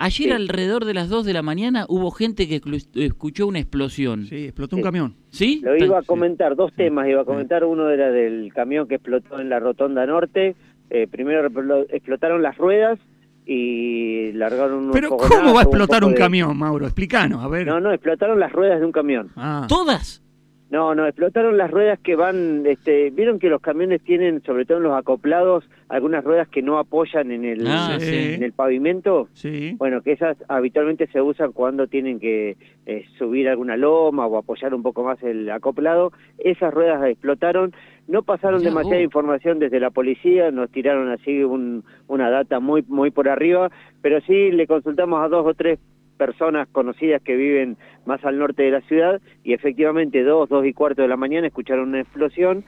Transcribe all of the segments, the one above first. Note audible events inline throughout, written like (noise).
Ayer Sí. alrededor de las 2 de la mañana hubo gente que escuchó una explosión. Sí, explotó un Sí. camión. ¿Sí? Lo iba a comentar, dos Sí. temas iba a comentar. Uno era del camión que explotó en la rotonda norte. Eh, primero explotaron las ruedas y largaron unos Pero ¿cómo va a explotar un de- camión, Mauro? Explícanos, a ver. No, no, explotaron las ruedas de un camión. Ah, ¿Todas? No, no, explotaron las ruedas que van, este, vieron que los camiones tienen, sobre todo en los acoplados, algunas ruedas que no apoyan en el, Ah, sí. en el pavimento. sí. Bueno, que esas habitualmente se usan cuando tienen que eh, subir alguna loma o apoyar un poco más el acoplado. Esas ruedas explotaron, no pasaron demasiada información desde la policía, nos tiraron así un- una data muy muy por arriba, pero sí le consultamos a dos o tres personas conocidas que viven más al norte de la ciudad y efectivamente dos, dos y cuarto de la mañana escucharon una explosión,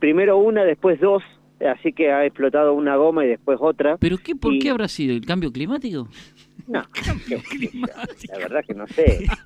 primero una, después dos, así que ha explotado una goma y después otra. ¿Pero qué, por Y- qué habrá sido? ¿El cambio climático? No, (laughs) la verdad que no sé. (laughs)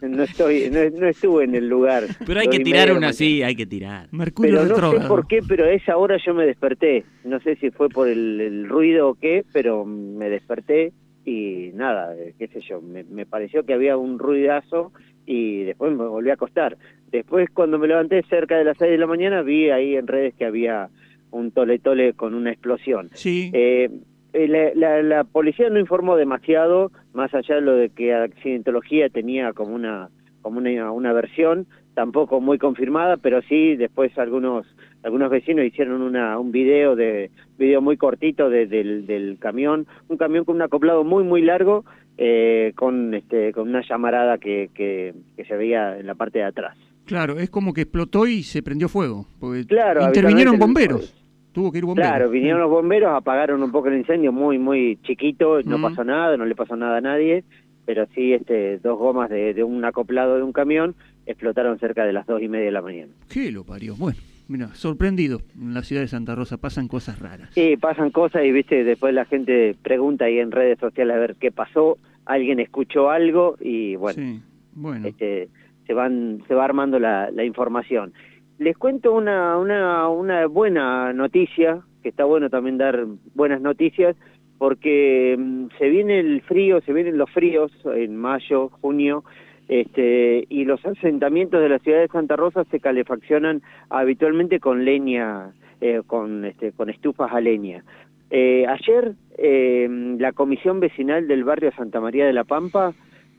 No estoy, no, no estuve en el lugar. Pero hay que tirar una así, hay que tirar. Mercurio Pero no sé por qué, pero a esa hora yo me desperté. No sé si fue por el, el ruido o qué, pero me desperté y nada, eh, qué sé yo, me, me pareció que había un ruidazo y después me volví a acostar. Después cuando me levanté cerca de las 6 de la mañana vi ahí en redes que había un tole tole con una explosión. Sí. Eh, eh, la, la- la policía no informó demasiado, más allá de lo de que accidentología tenía como una como una, una versión, tampoco muy confirmada, pero sí después algunos algunos vecinos hicieron una, un video de video muy cortito de- del, del camión, un camión con un acoplado muy muy largo, eh, con este con una llamarada que, que, que se veía en la parte de atrás. Claro, es como que explotó y se prendió fuego. Porque Claro, intervinieron bomberos. Tuvo que ir bomberos. Claro, vinieron los bomberos, apagaron un poco el incendio, muy, muy chiquito, no Mm. pasó nada, no le pasó nada a nadie, pero sí este, dos gomas de, de un acoplado de un camión explotaron cerca de las dos y media de la mañana. ¿Qué lo parió? Bueno, mira, sorprendido. En la ciudad de Santa Rosa pasan cosas raras. Sí, pasan cosas y viste, después la gente pregunta ahí en redes sociales a ver qué pasó, alguien escuchó algo y bueno, Sí, bueno. este, se van se va armando la, la información. Les cuento una, una, una buena noticia, que está bueno también dar buenas noticias, porque mm, se viene el frío, se vienen los fríos en mayo, junio, este, y los asentamientos de la ciudad de Santa Rosa se calefaccionan habitualmente con leña, eh, con, este, con estufas a leña. Eh, ayer eh, la comisión vecinal del barrio Santa María de la Pampa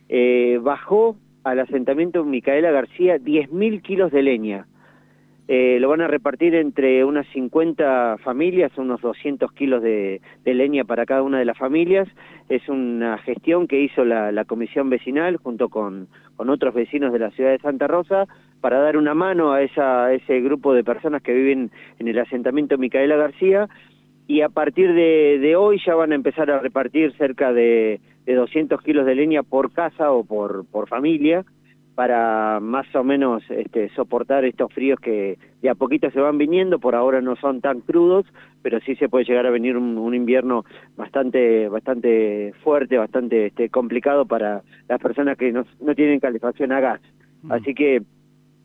eh, bajó al asentamiento Micaela García 10.000 kilos de leña. Eh, lo van a repartir entre unas 50 familias, unos 200 kilos de, leña para cada una de las familias. Es una gestión que hizo la, comisión vecinal junto con, con otros vecinos de la ciudad de Santa Rosa para dar una mano a, ese grupo de personas que viven en el asentamiento Micaela García y a partir de, hoy ya van a empezar a repartir cerca de, de 200 kilos de leña por casa o por familia para más o menos este, soportar estos fríos que de a poquito se van viniendo, por ahora no son tan crudos, pero sí se puede llegar a venir un, un invierno bastante bastante fuerte, bastante este, complicado para las personas que no, no tienen calefacción a gas. Mm. Así que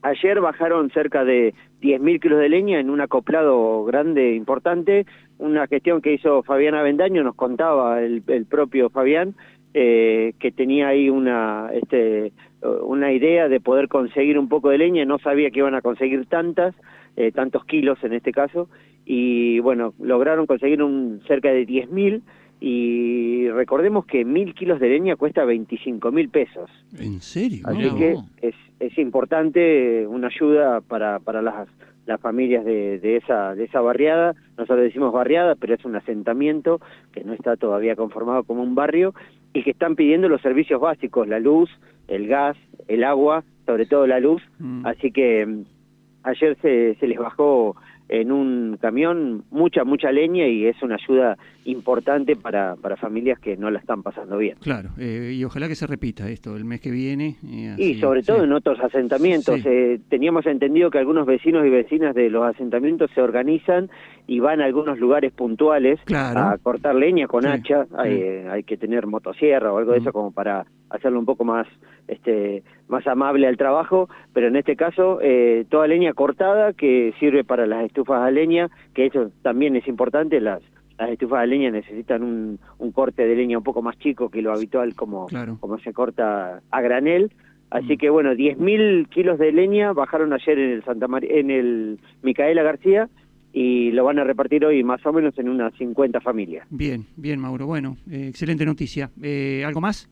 ayer bajaron cerca de 10.000 kilos de leña en un acoplado grande, importante, una gestión que hizo Fabián Avendaño, nos contaba el, el propio Fabián, eh, que tenía ahí una, este, una idea de poder conseguir un poco de leña, no sabía que iban a conseguir tantas, eh, tantos kilos en este caso, y bueno, lograron conseguir un cerca de 10.000 y recordemos que mil kilos de leña cuesta 25 mil pesos. ¿En serio? Así que es, es importante una ayuda para, para las, las familias de, de, esa, de esa barriada. Nosotros decimos barriada, pero es un asentamiento que no está todavía conformado como un barrio y que están pidiendo los servicios básicos, la luz, el gas, el agua, sobre todo la luz. Mm. Así que mm, ayer se, se les bajó en un camión mucha, mucha leña y es una ayuda importante para, para familias que no la están pasando bien. Claro, eh, y ojalá que se repita esto el mes que viene. eh, Y sobre todo sí. en otros asentamientos. Sí. Eh, teníamos entendido que algunos vecinos y vecinas de los asentamientos se organizan y van a algunos lugares puntuales Claro. a cortar leña con Sí, hacha. Hay, hay que tener motosierra o algo de eso como para hacerlo un poco más este más amable al trabajo, pero en este caso eh, toda leña cortada que sirve para las estufas a leña, que eso también es importante, las las estufas de leña necesitan un, un corte de leña un poco más chico que lo habitual como, Claro. como se corta a granel. Así Mm. que bueno, 10.000 kilos de leña bajaron ayer en el Santa María, en el Micaela García y lo van a repartir hoy más o menos en unas 50 familias. Bien, bien, Mauro. Bueno, eh, excelente noticia. Eh, ¿Algo más?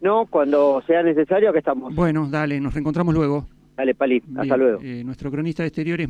No, cuando sea necesario, que estamos. Bueno, dale, nos reencontramos luego. Dale, Palit, hasta Bien, luego. eh, nuestro cronista de exteriores.